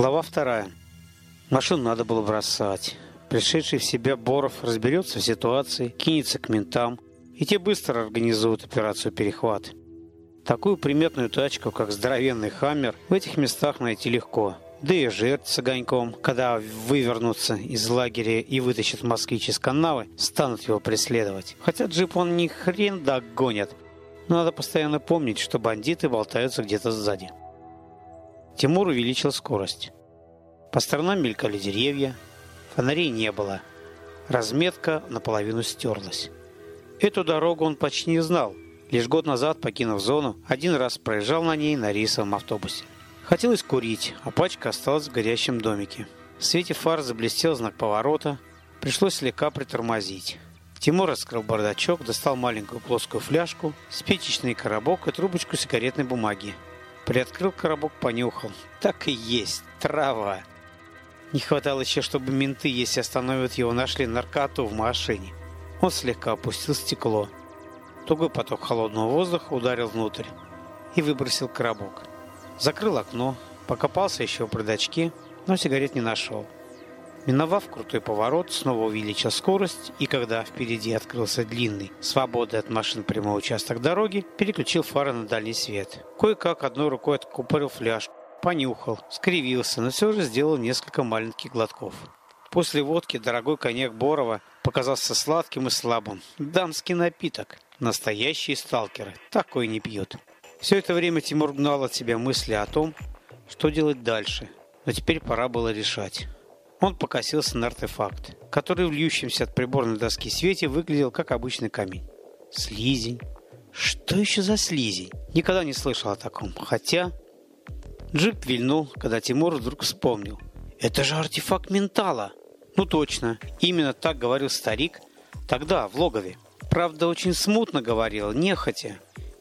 Глава вторая. Машину надо было бросать. Пришедший в себя Боров разберется в ситуации, кинется к ментам, и те быстро организуют операцию «Перехват». Такую приметную тачку, как здоровенный «Хаммер», в этих местах найти легко. Да и жертв с огоньком, когда вывернутся из лагеря и вытащат москвич из канавы, станут его преследовать. Хотя джип он ни хрен догонят. Но надо постоянно помнить, что бандиты болтаются где-то сзади. Тимур увеличил скорость. По сторонам мелькали деревья, фонарей не было. Разметка наполовину стерлась. Эту дорогу он почти не знал. Лишь год назад, покинув зону, один раз проезжал на ней на рейсовом автобусе. Хотелось курить, а пачка осталась в горящем домике. В свете фар заблестел знак поворота. Пришлось слегка притормозить. Тимур раскрыл бардачок, достал маленькую плоскую фляжку, спичечный коробок и трубочку сигаретной бумаги. Приоткрыл коробок, понюхал. Так и есть, трава. Не хватало еще, чтобы менты, если остановят его, нашли наркоту в машине. Он слегка опустил стекло. Тугой поток холодного воздуха ударил внутрь и выбросил коробок. Закрыл окно, покопался еще в бардачке, но сигарет не нашел. Миновав крутой поворот, снова увеличил скорость, и когда впереди открылся длинный, свободный от машин прямой участок дороги, переключил фары на дальний свет. Кое-как одной рукой откупорил фляжку, понюхал, скривился, но все же сделал несколько маленьких глотков. После водки дорогой коньяк Борова показался сладким и слабым. Дамский напиток. Настоящие сталкеры. Такой не пьют. Все это время Тимур гнал от себя мысли о том, что делать дальше, но теперь пора было решать. Он покосился на артефакт, который в льющемся от приборной доски свете выглядел как обычный камень. Слизень. Что еще за слизень? Никогда не слышал о таком. Хотя... Джип вильнул, когда Тимур вдруг вспомнил. Это же артефакт ментала. Ну точно, именно так говорил старик тогда, в логове. Правда, очень смутно говорил, нехотя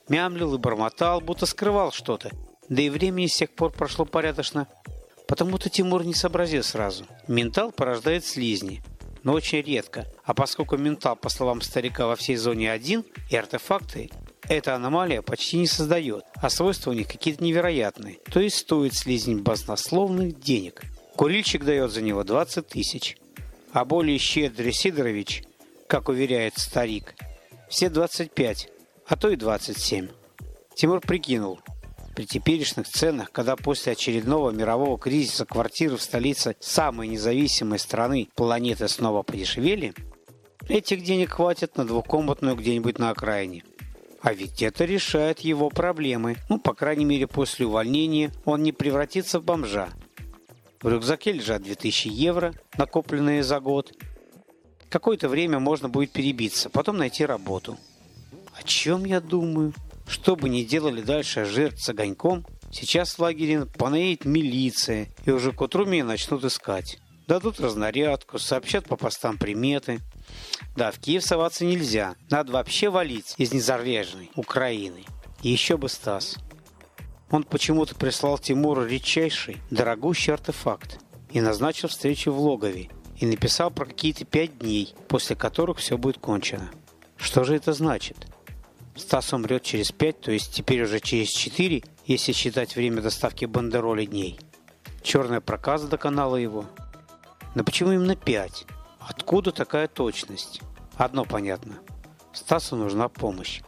мямлил и бормотал, будто скрывал что-то. Да и времени с тех пор прошло порядочно. Потому-то Тимур не сообразил сразу. Ментал порождает слизни, но очень редко. А поскольку ментал, по словам старика, во всей зоне один, и артефакты эта аномалия почти не создает, а свойства у них какие-то невероятные. То есть стоит слизнь баснословных денег. Курильщик дает за него 20 тысяч. А более щедрый Сидорович, как уверяет старик, все 25 а то и 27. Тимур прикинул, при теперешних ценах, когда после очередного мирового кризиса квартиры в столице самой независимой страны планеты снова подешевели, этих денег хватит на двухкомнатную где-нибудь на окраине. А ведь это решает его проблемы. Ну, по крайней мере, после увольнения он не превратится в бомжа. В рюкзаке лежат 2000 евро, накопленные за год. Какое-то время можно будет перебиться, потом найти работу. О чем я думаю? Что бы ни делали дальше жертв с огоньком, сейчас в лагере понаедет милиция, и уже к утру меня начнут искать. Дадут разнарядку, сообщат по постам приметы. Да, в Киев соваться нельзя. Надо вообще валить из незарвежной Украины. И еще бы Стас. Он почему-то прислал Тимуру редчайший, дорогущий артефакт и назначил встречу в логове и написал про какие-то пять дней, после которых все будет кончено. Что же это значит? Стас умрет через пять, то есть теперь уже через четыре, если считать время доставки бандероли дней. Черная проказа доконала его. Но почему именно пять? Откуда такая точность? Одно понятно. Стасу нужна помощь.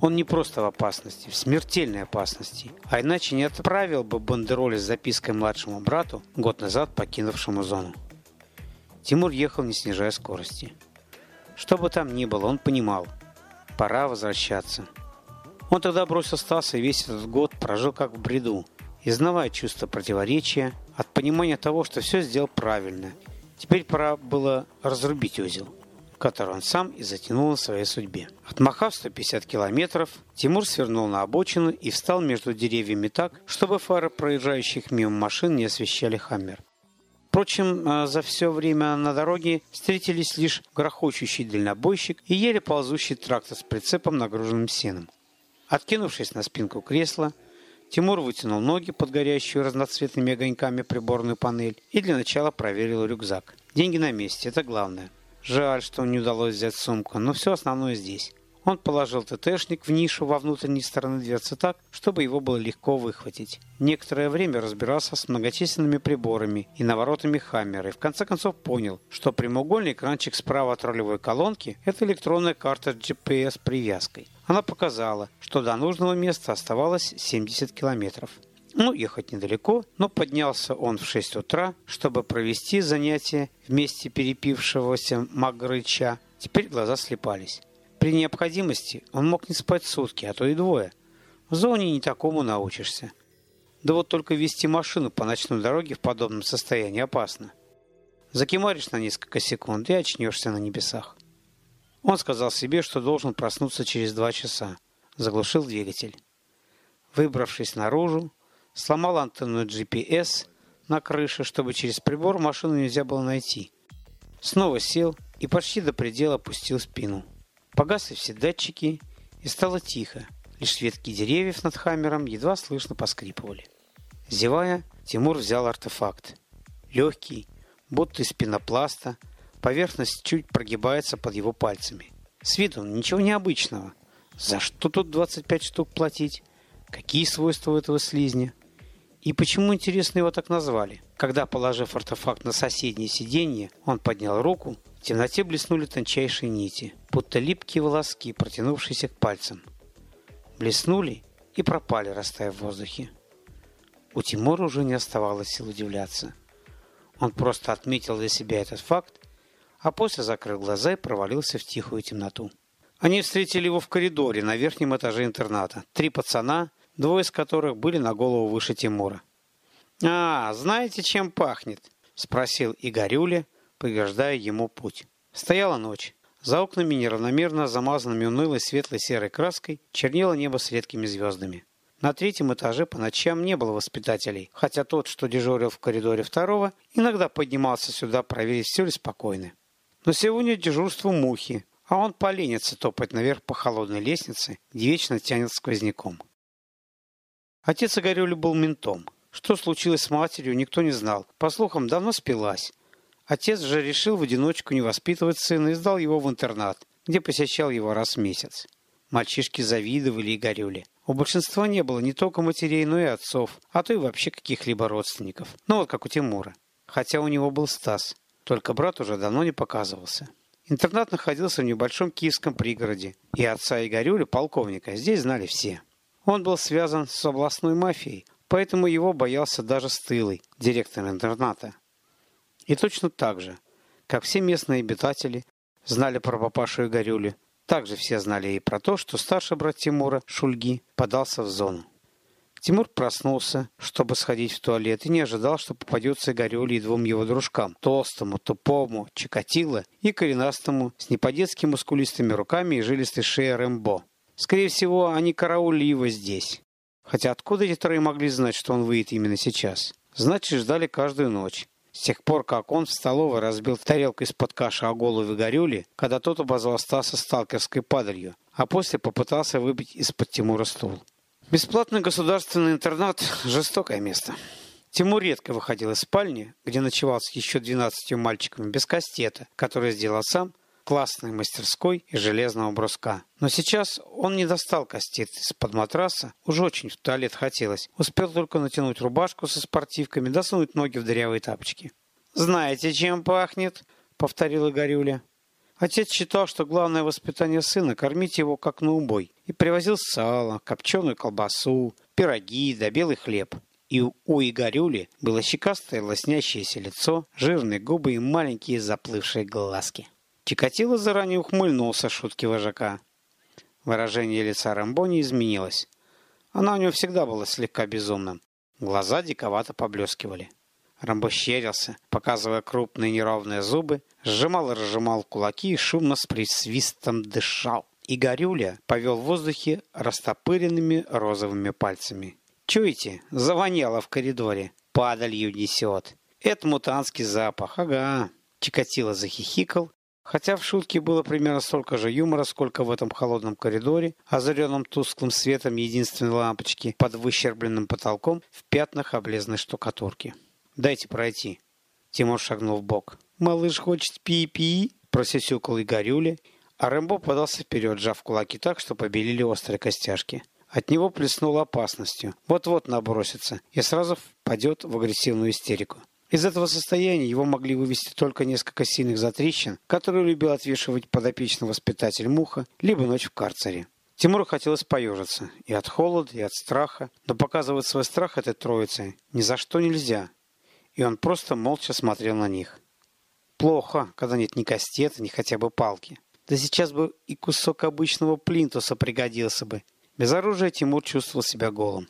Он не просто в опасности, в смертельной опасности, а иначе не отправил бы бандероли с запиской младшему брату, год назад покинувшему зону. Тимур ехал, не снижая скорости. Что бы там ни было, он понимал – Пора возвращаться. Он тогда бросил Стаса и весь этот год прожил как в бреду, изнавая чувство противоречия от понимания того, что все сделал правильно. Теперь пора было разрубить узел, который он сам и затянул на своей судьбе. Отмахав 150 километров, Тимур свернул на обочину и встал между деревьями так, чтобы фары проезжающих мимо машин не освещали Хаммер. Впрочем, э, за все время на дороге встретились лишь грохочущий дальнобойщик и еле ползущий трактор с прицепом, нагруженным сеном. Откинувшись на спинку кресла, Тимур вытянул ноги под горящую разноцветными огоньками приборную панель и для начала проверил рюкзак. Деньги на месте, это главное. Жаль, что не удалось взять сумку, но все основное здесь. Он положил ТТшник в нишу во внутренней стороны дверцы так, чтобы его было легко выхватить. Некоторое время разбирался с многочисленными приборами и наворотами Хаммера и в конце концов понял, что прямоугольный экранчик справа от рулевой колонки – это электронная карта с GPS-привязкой. Она показала, что до нужного места оставалось 70 километров. Ну, ехать недалеко, но поднялся он в 6 утра, чтобы провести занятие вместе перепившегося Магрыча. Теперь глаза слепались. При необходимости он мог не спать сутки, а то и двое. В зоне не такому научишься. Да вот только вести машину по ночной дороге в подобном состоянии опасно. Закимаришь на несколько секунд и очнешься на небесах. Он сказал себе, что должен проснуться через два часа. Заглушил двигатель. Выбравшись наружу, сломал антенну GPS на крыше, чтобы через прибор машину нельзя было найти. Снова сел и почти до предела опустил спину. Погасли все датчики, и стало тихо. Лишь ветки деревьев над Хаммером едва слышно поскрипывали. Зевая, Тимур взял артефакт. Легкий, будто из пенопласта, поверхность чуть прогибается под его пальцами. С виду ничего необычного. За что тут 25 штук платить? Какие свойства у этого слизня? И почему, интересно, его так назвали? Когда, положив артефакт на соседнее сиденье, он поднял руку, в темноте блеснули тончайшие нити, будто липкие волоски, протянувшиеся к пальцам. Блеснули и пропали, растаяв в воздухе. У Тимура уже не оставалось сил удивляться. Он просто отметил для себя этот факт, а после закрыл глаза и провалился в тихую темноту. Они встретили его в коридоре на верхнем этаже интерната. Три пацана, двое из которых были на голову выше Тимура. «А, знаете, чем пахнет?» – спросил Игорюля, преграждая ему путь. Стояла ночь. За окнами, неравномерно замазанными унылой светлой серой краской, чернело небо с редкими звездами. На третьем этаже по ночам не было воспитателей, хотя тот, что дежурил в коридоре второго, иногда поднимался сюда проверить, все ли спокойно. Но сегодня дежурство мухи, а он поленится топать наверх по холодной лестнице, где вечно тянет сквозняком. Отец Игорюля был ментом. Что случилось с матерью, никто не знал. По слухам, давно спилась. Отец же решил в одиночку не воспитывать сына и сдал его в интернат, где посещал его раз в месяц. Мальчишки завидовали Игорюле. У большинства не было не только матерей, но и отцов, а то и вообще каких-либо родственников. Ну вот как у Тимура. Хотя у него был Стас. Только брат уже давно не показывался. Интернат находился в небольшом киевском пригороде, и отца Игорюля, полковника, здесь знали все. Он был связан с областной мафией, поэтому его боялся даже Стылый, директор интерната. И точно так же, как все местные обитатели знали про папашу Игорюлю, также все знали и про то, что старший брат Тимура, Шульги, подался в зону. Тимур проснулся, чтобы сходить в туалет, и не ожидал, что попадется Игорюле и двум его дружкам – толстому, тупому, чикатило и коренастому, с не по-детски мускулистыми руками и жилистой шеей Рэмбо. Скорее всего, они караулили его здесь. Хотя откуда эти трое могли знать, что он выйдет именно сейчас? Значит, ждали каждую ночь. С тех пор, как он в столовой разбил тарелку из-под каши о голову горюли, когда тот обозвал Стаса сталкерской падалью, а после попытался выбить из-под Тимура стул. Бесплатный государственный интернат – жестокое место. Тимур редко выходил из спальни, где ночевал с еще 12 мальчиками без кастета, который сделал сам, классной мастерской и железного бруска. Но сейчас он не достал кастет из-под матраса, уже очень в туалет хотелось. Успел только натянуть рубашку со спортивками, досунуть ноги в дырявые тапочки. «Знаете, чем пахнет?» — повторила Горюля. Отец считал, что главное воспитание сына – кормить его как на убой. И привозил сало, копченую колбасу, пироги да белый хлеб. И у Игорюли было щекастое лоснящееся лицо, жирные губы и маленькие заплывшие глазки. Чикатило заранее ухмыльнулся шутки вожака. Выражение лица Рэмбо не изменилось. Она у него всегда была слегка безумным. Глаза диковато поблескивали. Рамбо щерился, показывая крупные неровные зубы, сжимал и разжимал кулаки и шумно с присвистом дышал. И Горюля повел в воздухе растопыренными розовыми пальцами. «Чуете? Завоняло в коридоре. Падалью несет. Это мутантский запах. Ага». Чикатило захихикал Хотя в шутке было примерно столько же юмора, сколько в этом холодном коридоре, озаренном тусклым светом единственной лампочки под выщербленным потолком в пятнах облезной штукатурки. «Дайте пройти». Тимур шагнул в бок. «Малыш хочет пи-пи?» – просисюкал Игорюля, А Рэмбо подался вперед, сжав кулаки так, что побелели острые костяшки. От него плеснуло опасностью. Вот-вот набросится и сразу впадет в агрессивную истерику. Из этого состояния его могли вывести только несколько сильных затрещин, которые любил отвешивать подопечный воспитатель Муха, либо ночь в карцере. Тимуру хотелось поежиться и от холода, и от страха, но показывать свой страх этой троице ни за что нельзя, и он просто молча смотрел на них. Плохо, когда нет ни кастета, ни хотя бы палки. Да сейчас бы и кусок обычного плинтуса пригодился бы. Без оружия Тимур чувствовал себя голым.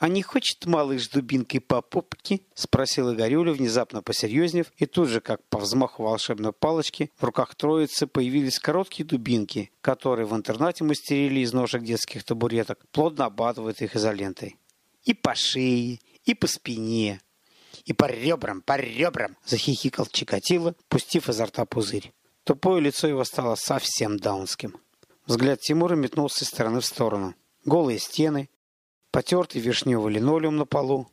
«А не хочет малыш дубинкой по попке?» — спросил Игорюля, внезапно посерьезнев, и тут же, как по взмаху волшебной палочки, в руках троицы появились короткие дубинки, которые в интернате мастерили из ножек детских табуреток, плотно обатывают их изолентой. «И по шее, и по спине, и по ребрам, по ребрам!» — захихикал Чикатило, пустив изо рта пузырь. Тупое лицо его стало совсем даунским. Взгляд Тимура метнулся из стороны в сторону. Голые стены, потертый вишневый линолеум на полу,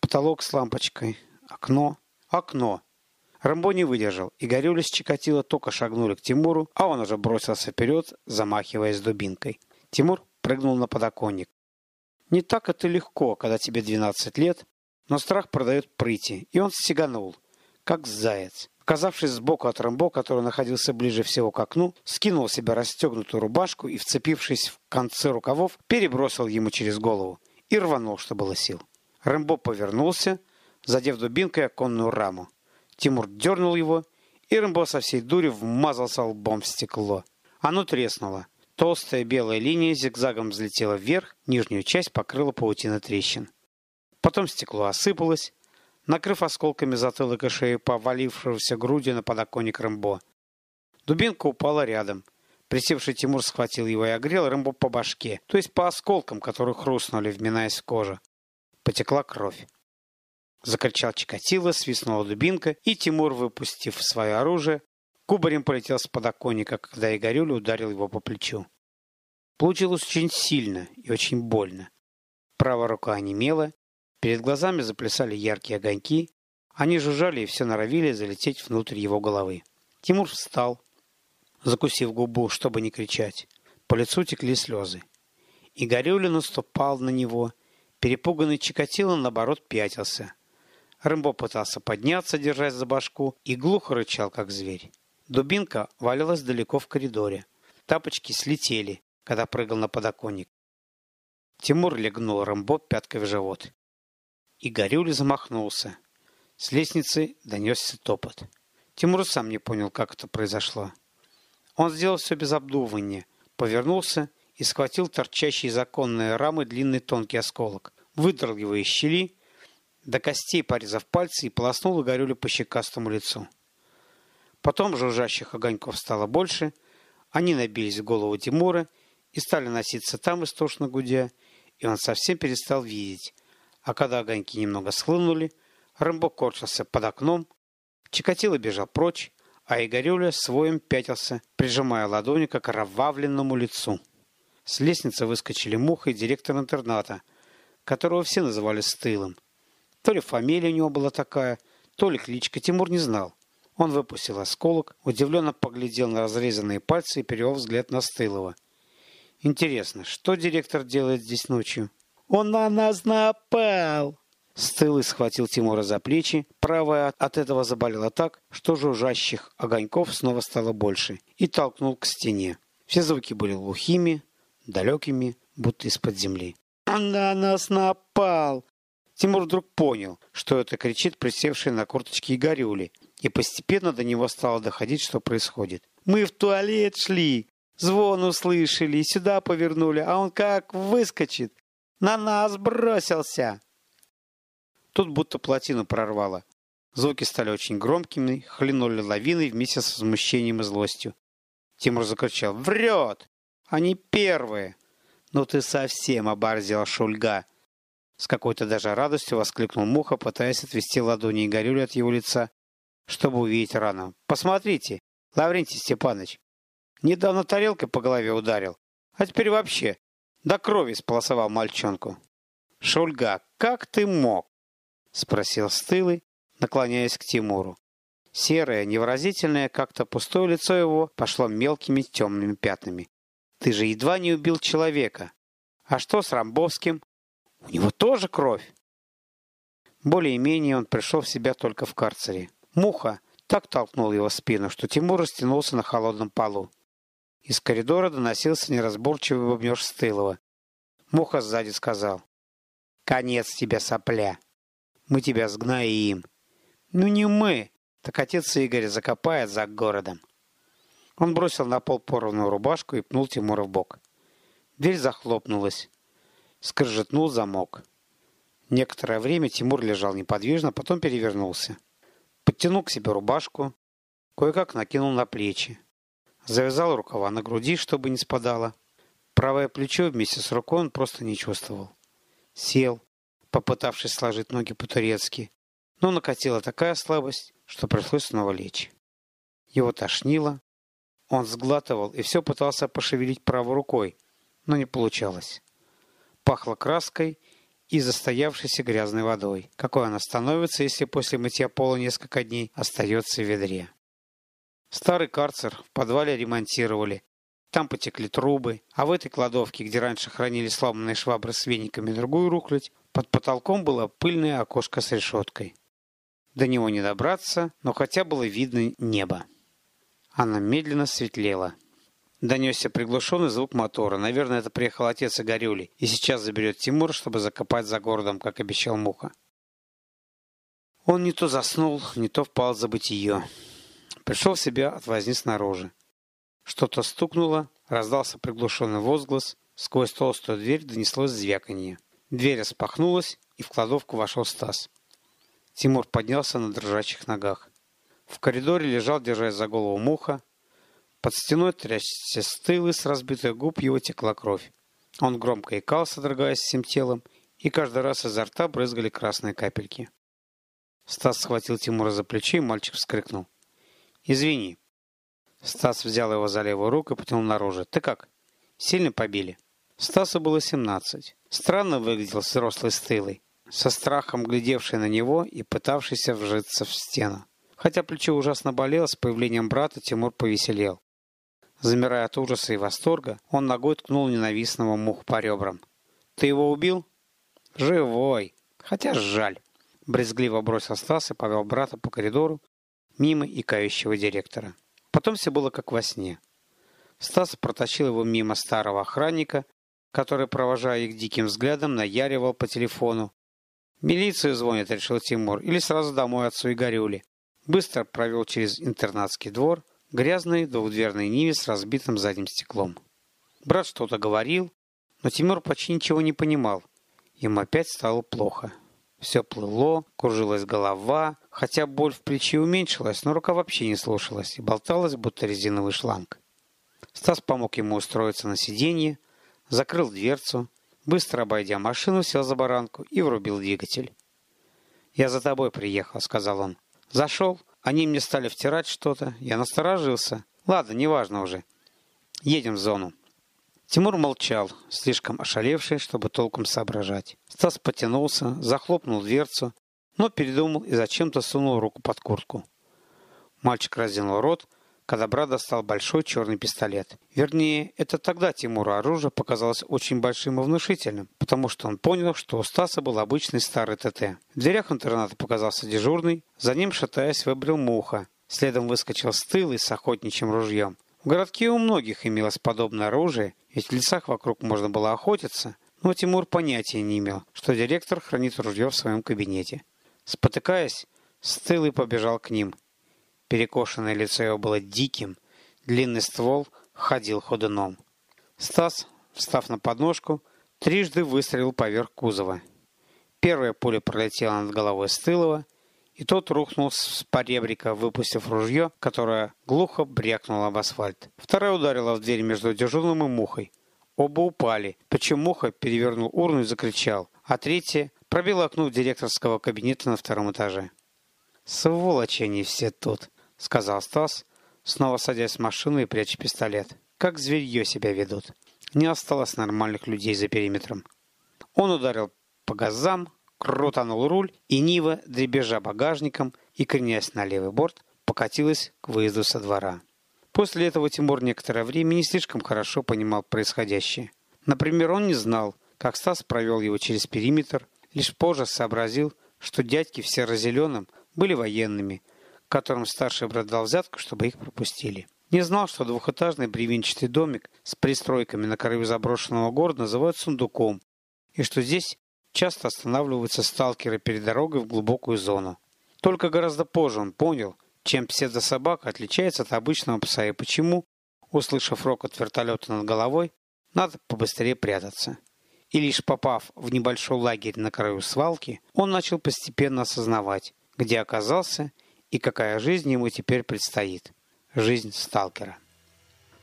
потолок с лампочкой, окно, окно. Рамбо не выдержал, и Горюля с Чикатило только шагнули к Тимуру, а он уже бросился вперед, замахиваясь дубинкой. Тимур прыгнул на подоконник. Не так это легко, когда тебе 12 лет, но страх продает прыти, и он сиганул, как заяц. Оказавшись сбоку от Рэмбо, который находился ближе всего к окну, скинул себе расстегнутую рубашку и, вцепившись в концы рукавов, перебросил ему через голову и рванул, что было сил. Рэмбо повернулся, задев дубинкой оконную раму. Тимур дернул его, и Рэмбо со всей дури вмазался лбом в стекло. Оно треснуло. Толстая белая линия зигзагом взлетела вверх, нижнюю часть покрыла паутина трещин. Потом стекло осыпалось, накрыв осколками затылок и шею повалившегося груди на подоконник Рэмбо. Дубинка упала рядом. Присевший Тимур схватил его и огрел Рэмбо по башке, то есть по осколкам, которые хрустнули, вминаясь в кожу. Потекла кровь. Закричал Чикатило, свистнула дубинка, и Тимур, выпустив свое оружие, кубарем полетел с подоконника, когда Игорюля ударил его по плечу. Получилось очень сильно и очень больно. Правая рука онемела, Перед глазами заплясали яркие огоньки. Они жужжали и все норовили залететь внутрь его головы. Тимур встал, закусив губу, чтобы не кричать. По лицу текли слезы. И Горюля наступал на него. Перепуганный Чикатило, наоборот, пятился. Рымбо пытался подняться, держась за башку, и глухо рычал, как зверь. Дубинка валялась далеко в коридоре. Тапочки слетели, когда прыгал на подоконник. Тимур легнул Рэмбо пяткой в живот. И Горюля замахнулся. С лестницы донесся топот. Тимур сам не понял, как это произошло. Он сделал все без обдумывания, повернулся и схватил торчащий из оконной рамы длинный тонкий осколок, выдрал его из щели, до костей порезав пальцы и полоснул Игорюлю по щекастому лицу. Потом жужжащих огоньков стало больше, они набились в голову Тимура и стали носиться там истошно гудя, и он совсем перестал видеть, а когда огоньки немного схлынули, Рэмбо корчился под окном, Чикатило бежал прочь, а Игорюля своим пятился, прижимая ладони к окровавленному лицу. С лестницы выскочили Муха и директор интерната, которого все называли Стылом. То ли фамилия у него была такая, то ли кличка, Тимур не знал. Он выпустил осколок, удивленно поглядел на разрезанные пальцы и перевел взгляд на Стылова. Интересно, что директор делает здесь ночью? Он на нас напал!» Стылый схватил Тимура за плечи, правая от этого заболела так, что жужжащих огоньков снова стало больше, и толкнул к стене. Все звуки были глухими, далекими, будто из-под земли. «Он на нас напал!» Тимур вдруг понял, что это кричит присевший на курточке Игорюли, и постепенно до него стало доходить, что происходит. «Мы в туалет шли, звон услышали и сюда повернули, а он как выскочит, на нас бросился!» Тут будто плотину прорвало. Звуки стали очень громкими, хлинули лавиной вместе с возмущением и злостью. Тимур закричал «Врет! Они первые!» «Ну ты совсем оборзел, Шульга!» С какой-то даже радостью воскликнул Муха, пытаясь отвести ладони Игорюля от его лица, чтобы увидеть рану. «Посмотрите, Лаврентий Степанович, недавно тарелкой по голове ударил, а теперь вообще до крови сполосовал мальчонку. «Шульга, как ты мог?» — спросил Стылый, наклоняясь к Тимуру. Серое, невыразительное, как-то пустое лицо его пошло мелкими темными пятнами. «Ты же едва не убил человека. А что с Рамбовским? У него тоже кровь!» Более-менее он пришел в себя только в карцере. Муха так толкнул его в спину, что Тимур растянулся на холодном полу. Из коридора доносился неразборчивый бубнеж Стылова. Муха сзади сказал. «Конец тебе, сопля! Мы тебя сгноим!» «Ну не мы!» Так отец Игоря закопает за городом. Он бросил на пол порванную рубашку и пнул Тимура в бок. Дверь захлопнулась. Скржетнул замок. Некоторое время Тимур лежал неподвижно, потом перевернулся. Подтянул к себе рубашку, кое-как накинул на плечи. Завязал рукава на груди, чтобы не спадало. Правое плечо вместе с рукой он просто не чувствовал. Сел, попытавшись сложить ноги по-турецки, но накатила такая слабость, что пришлось снова лечь. Его тошнило, он сглатывал и все пытался пошевелить правой рукой, но не получалось. Пахло краской и застоявшейся грязной водой. Какой она становится, если после мытья пола несколько дней остается в ведре. Старый карцер в подвале ремонтировали. Там потекли трубы, а в этой кладовке, где раньше хранили сломанные швабры с вениками и другую рухлядь, под потолком было пыльное окошко с решеткой. До него не добраться, но хотя было видно небо. Она медленно светлела. Донесся приглушенный звук мотора. Наверное, это приехал отец Игорюли, и сейчас заберет Тимур, чтобы закопать за городом, как обещал Муха. Он не то заснул, не то впал в забытие. Пришел в себя от возни снаружи. Что-то стукнуло, раздался приглушенный возглас, сквозь толстую дверь донеслось звяканье. Дверь распахнулась, и в кладовку вошел Стас. Тимур поднялся на дрожащих ногах. В коридоре лежал, держась за голову муха. Под стеной трясся стыл, и с разбитых губ его текла кровь. Он громко икал, содрогаясь всем телом, и каждый раз изо рта брызгали красные капельки. Стас схватил Тимура за плечо, и мальчик вскрикнул. «Извини». Стас взял его за левую руку и потянул наружу. «Ты как? Сильно побили?» Стасу было семнадцать. Странно выглядел взрослый стылый со страхом глядевший на него и пытавшийся вжиться в стену. Хотя плечо ужасно болело, с появлением брата Тимур повеселел. Замирая от ужаса и восторга, он ногой ткнул ненавистного муху по ребрам. «Ты его убил?» «Живой! Хотя жаль!» Брезгливо бросил Стас и повел брата по коридору мимо икающего директора. Потом все было как во сне. Стас протащил его мимо старого охранника, который, провожая их диким взглядом, наяривал по телефону, «Милицию звонит», — решил Тимур, — «или сразу домой отцу Игорюли». Быстро провел через интернатский двор грязный двухдверный Ниве с разбитым задним стеклом. Брат что-то говорил, но Тимур почти ничего не понимал. Ему опять стало плохо. Все плыло, кружилась голова, хотя боль в плече уменьшилась, но рука вообще не слушалась и болталась, будто резиновый шланг. Стас помог ему устроиться на сиденье, закрыл дверцу, Быстро обойдя машину, сел за баранку и врубил двигатель. «Я за тобой приехал», — сказал он. «Зашел, они мне стали втирать что-то, я насторожился. Ладно, неважно уже. Едем в зону». Тимур молчал, слишком ошалевший, чтобы толком соображать. Стас потянулся, захлопнул дверцу, но передумал и зачем-то сунул руку под куртку. Мальчик разинул рот, когда брат достал большой черный пистолет. Вернее, это тогда Тимуру оружие показалось очень большим и внушительным, потому что он понял, что у Стаса был обычный старый ТТ. В дверях интерната показался дежурный, за ним, шатаясь, выбрел муха. Следом выскочил стылый с охотничьим ружьем. В городке у многих имелось подобное оружие, ведь в лесах вокруг можно было охотиться, но Тимур понятия не имел, что директор хранит ружье в своем кабинете. Спотыкаясь, Стылый побежал к ним – Перекошенное лицо его было диким, длинный ствол ходил ходуном. Стас, встав на подножку, трижды выстрелил поверх кузова. Первая пуля пролетела над головой Стылова, и тот рухнул с поребрика, выпустив ружье, которое глухо брякнуло об асфальт. Вторая ударила в дверь между дежурным и мухой. Оба упали, причем муха перевернул урну и закричал, а третья пробила окно директорского кабинета на втором этаже. «Сволочи они все тут!» — сказал Стас, снова садясь в машину и пряча пистолет. «Как зверье себя ведут. Не осталось нормальных людей за периметром». Он ударил по газам, крутанул руль, и Нива, дребежа багажником и кренясь на левый борт, покатилась к выезду со двора. После этого Тимур некоторое время не слишком хорошо понимал происходящее. Например, он не знал, как Стас провел его через периметр, лишь позже сообразил, что дядьки в серо-зеленом были военными, которым старший брат дал взятку, чтобы их пропустили. Не знал, что двухэтажный бревенчатый домик с пристройками на краю заброшенного города называют сундуком, и что здесь часто останавливаются сталкеры перед дорогой в глубокую зону. Только гораздо позже он понял, чем псевдособака отличается от обычного пса и почему, услышав рокот вертолета над головой, надо побыстрее прятаться. И лишь попав в небольшой лагерь на краю свалки, он начал постепенно осознавать, где оказался и какая жизнь ему теперь предстоит. Жизнь сталкера.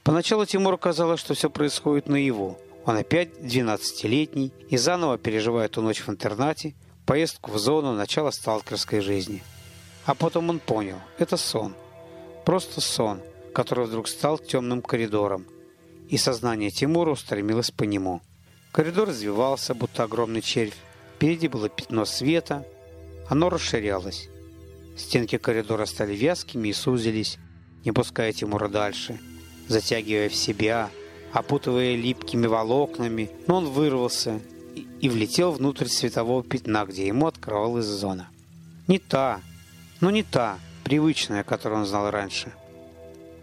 Поначалу Тимуру казалось, что все происходит наяву. Он опять 12-летний и заново переживает ту ночь в интернате, поездку в зону начала сталкерской жизни – а потом он понял – это сон. Просто сон, который вдруг стал темным коридором. И сознание Тимура устремилось по нему. Коридор развивался, будто огромный червь. Впереди было пятно света. Оно расширялось. Стенки коридора стали вязкими и сузились, не пуская Тимура дальше, затягивая в себя, опутывая липкими волокнами, но он вырвался и, влетел внутрь светового пятна, где ему открывалась зона. Не та, но не та, привычная, которую он знал раньше.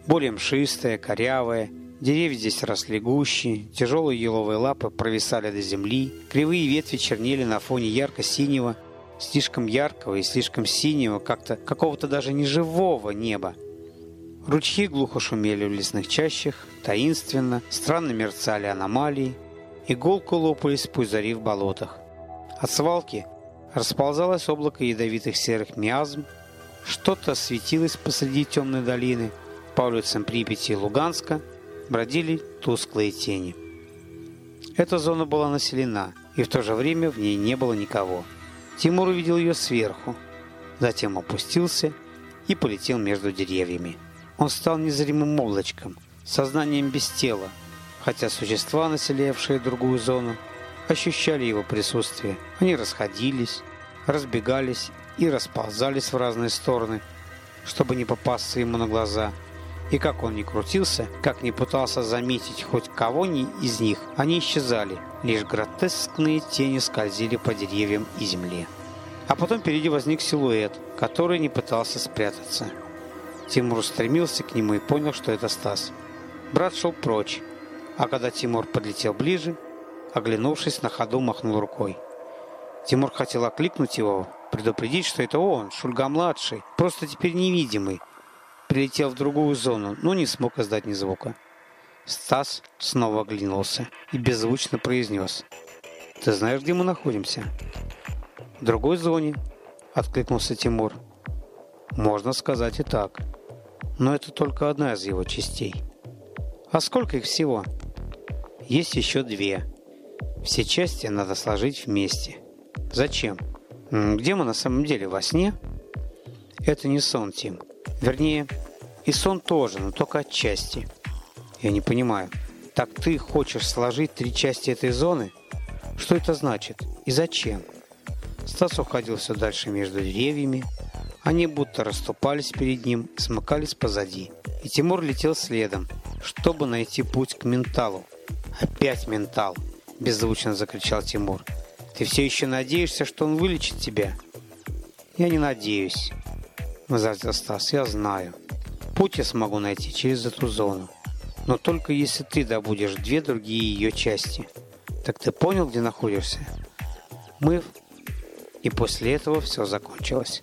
Более мшистая, корявая, деревья здесь росли гуще, тяжелые еловые лапы провисали до земли, кривые ветви чернели на фоне ярко-синего, слишком яркого и слишком синего, как-то какого-то даже неживого неба. Ручьи глухо шумели в лесных чащах, таинственно, странно мерцали аномалии, иголку лопались пузыри в болотах. От свалки расползалось облако ядовитых серых миазм, что-то светилось посреди темной долины. По улицам Припяти и Луганска бродили тусклые тени. Эта зона была населена, и в то же время в ней не было никого. Тимур увидел ее сверху, затем опустился и полетел между деревьями. Он стал незримым облачком, сознанием без тела, хотя существа, населявшие другую зону, ощущали его присутствие. Они расходились, разбегались и расползались в разные стороны, чтобы не попасться ему на глаза. И как он ни крутился, как ни пытался заметить хоть кого ни из них, они исчезали. Лишь гротескные тени скользили по деревьям и земле. А потом впереди возник силуэт, который не пытался спрятаться. Тимур стремился к нему и понял, что это Стас. Брат шел прочь, а когда Тимур подлетел ближе, оглянувшись на ходу, махнул рукой. Тимур хотел окликнуть его, предупредить, что это он, Шульга-младший, просто теперь невидимый. Прилетел в другую зону, но не смог издать ни звука. Стас снова оглянулся и беззвучно произнес. «Ты знаешь, где мы находимся?» «В другой зоне», — откликнулся Тимур. «Можно сказать и так. Но это только одна из его частей». «А сколько их всего?» «Есть еще две. Все части надо сложить вместе». «Зачем?» Где мы на самом деле? Во сне? Это не сон, Тим. Вернее, и сон тоже, но только отчасти. Я не понимаю. Так ты хочешь сложить три части этой зоны? Что это значит? И зачем? Стас уходил все дальше между деревьями. Они будто расступались перед ним и смыкались позади. И Тимур летел следом, чтобы найти путь к менталу. «Опять ментал!» – беззвучно закричал Тимур. Ты все еще надеешься, что он вылечит тебя? Я не надеюсь, возразил Стас. Я знаю. Путь я смогу найти через эту зону. Но только если ты добудешь две другие ее части. Так ты понял, где находишься? Мы... И после этого все закончилось.